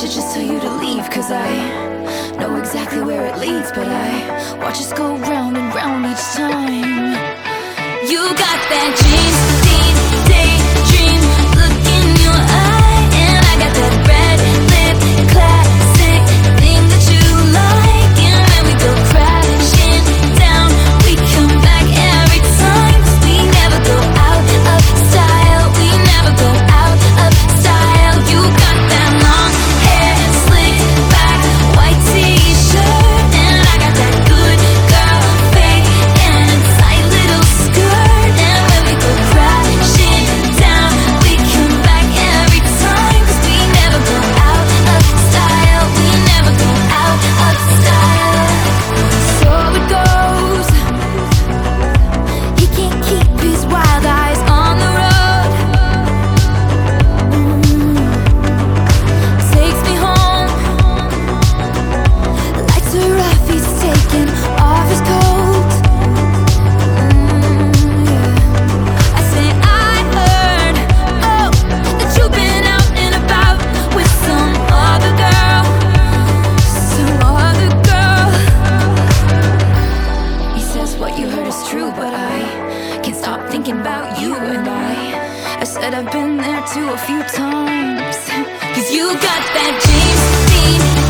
should just tell you to leave, cause I know exactly where it leads, but I watch us go round and round each time. You got that genius. said I've been there too a few times. Cause you got that James Dean.